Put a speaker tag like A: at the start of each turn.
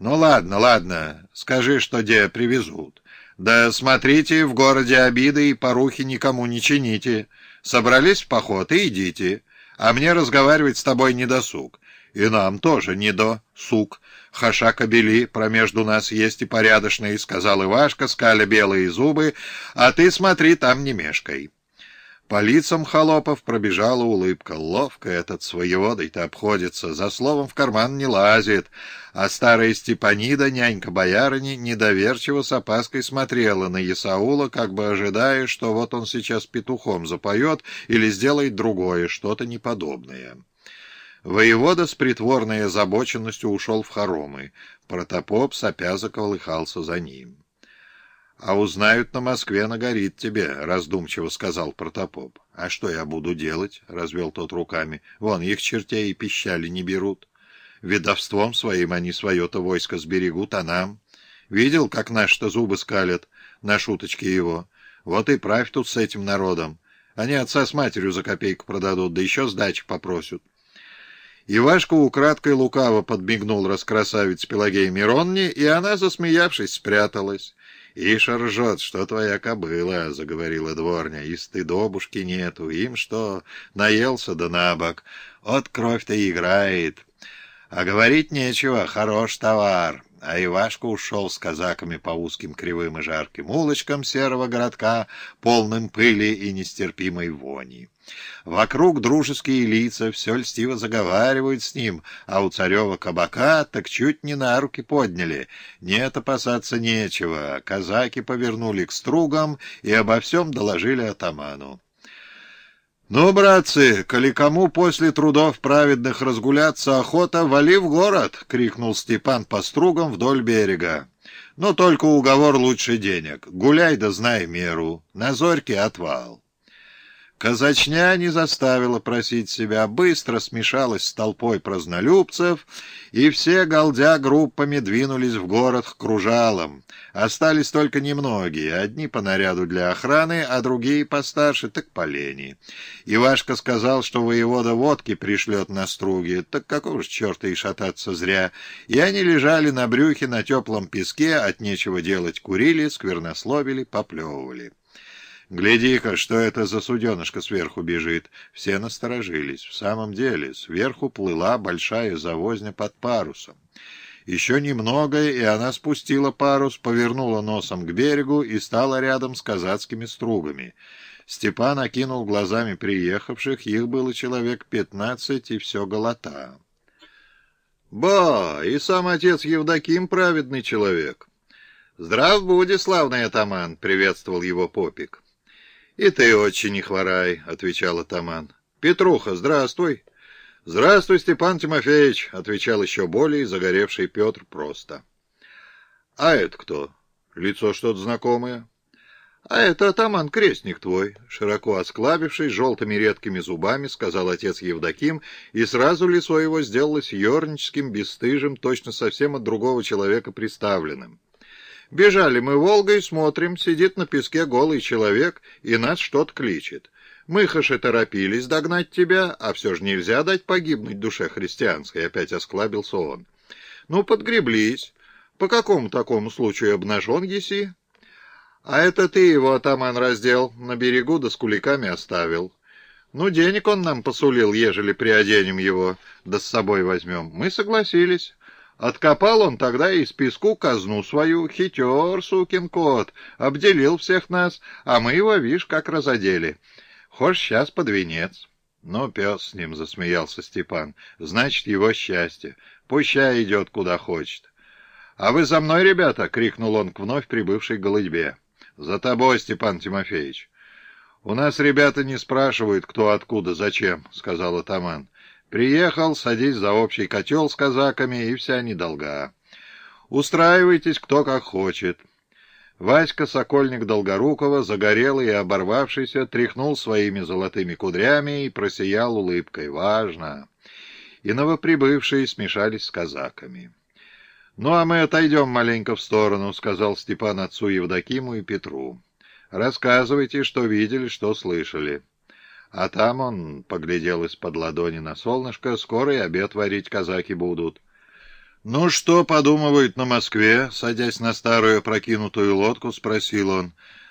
A: «Ну ладно, ладно, скажи, что где привезут. Да смотрите, в городе обиды и порухи никому не чините. Собрались в поход и идите, а мне разговаривать с тобой не досуг. И нам тоже не до сук. Хаша кобели промежду нас есть и порядочные, — сказал Ивашка, скаля белые зубы, — а ты смотри, там не мешкай. По лицам холопов пробежала улыбка. Ловко этот своеводой-то обходится, за словом в карман не лазит. А старая Степанида, нянька боярыни, недоверчиво с опаской смотрела на Исаула, как бы ожидая, что вот он сейчас петухом запоет или сделает другое, что-то неподобное. Воевода с притворной озабоченностью ушел в хоромы. Протопоп сопя заколыхался за ним. «А узнают на Москве, нагорит тебе», — раздумчиво сказал протопоп. «А что я буду делать?» — развел тот руками. «Вон, их чертей и пищали не берут. Ведовством своим они свое-то войско сберегут, а нам? Видел, как наши-то зубы скалят на шуточки его? Вот и правь тут с этим народом. Они отца с матерью за копейку продадут, да еще сдачи попросят». Ивашка украдкой лукаво подмигнул раскрасавец Пелагея Миронне, и она, засмеявшись, спряталась. «Иша ржет, что твоя кобыла», — заговорила дворня, — «и стыдобушки нету, им что, наелся да набок, от кровь-то играет. А говорить нечего, хорош товар». А Ивашка ушел с казаками по узким кривым и жарким улочкам серого городка, полным пыли и нестерпимой вони. Вокруг дружеские лица все льстиво заговаривают с ним, а у царева кабака так чуть не на руки подняли. Нет, опасаться нечего. Казаки повернули к стругам и обо всем доложили атаману. «Ну, братцы, коли кому после трудов праведных разгуляться охота, вали в город!» — крикнул Степан по стругам вдоль берега. «Но только уговор лучше денег. Гуляй да знай меру. На зорьке отвал». Казачня не заставила просить себя, быстро смешалась с толпой празднолюбцев, и все, галдя группами, двинулись в город к кружалам. Остались только немногие, одни по наряду для охраны, а другие постарше, так по лени. Ивашка сказал, что воевода водки пришлет на струги, так какого ж черта и шататься зря. И они лежали на брюхе на теплом песке, от нечего делать курили, сквернословили, поплевывали. «Гляди-ка, что это за суденышко сверху бежит!» Все насторожились. В самом деле, сверху плыла большая завозня под парусом. Еще немного, и она спустила парус, повернула носом к берегу и стала рядом с казацкими стругами. Степан окинул глазами приехавших, их было человек пятнадцать, и все голота. «Ба! И сам отец Евдоким праведный человек!» «Здрав буди, славный атаман!» — приветствовал его попик. «И ты очень не хворай», — отвечал атаман. «Петруха, здравствуй». «Здравствуй, Степан Тимофеевич», — отвечал еще более загоревший Петр просто. «А это кто? Лицо что-то знакомое?» «А это атаман крестник твой», — широко осклабившись, желтыми редкими зубами, сказал отец Евдоким, и сразу лицо его сделалось ерническим, бесстыжим, точно совсем от другого человека приставленным. Бежали мы Волгой, смотрим, сидит на песке голый человек и нас что-то кличет. Мы хаши торопились догнать тебя, а все же нельзя дать погибнуть душе христианской, опять осклабился он. Ну, подгреблись. По какому такому случаю обнажен еси? А это ты его, атаман, раздел, на берегу да с куликами оставил. Ну, денег он нам посулил, ежели приоденем его, да с собой возьмем. Мы согласились. Откопал он тогда из песку казну свою, хитер, сукин кот, обделил всех нас, а мы его, видишь, как разодели. Хошь сейчас под венец. Ну, пес с ним, — засмеялся Степан, — значит, его счастье. Пущай идет, куда хочет. — А вы за мной, ребята! — крикнул он к вновь прибывшей голубьбе. — За тобой, Степан Тимофеевич. — У нас ребята не спрашивают, кто откуда, зачем, — сказал атаман. Приехал, садись за общий котел с казаками, и вся недолга. Устраивайтесь кто как хочет. Васька Сокольник Долгорукова, загорелый и оборвавшийся, тряхнул своими золотыми кудрями и просиял улыбкой. Важно. И новоприбывшие смешались с казаками. «Ну, а мы отойдем маленько в сторону», — сказал Степан отцу Евдокиму и Петру. «Рассказывайте, что видели, что слышали». А там он поглядел из-под ладони на солнышко, скоро и обед варить казаки будут. «Ну что подумывают на Москве?» Садясь на старую прокинутую лодку, спросил он.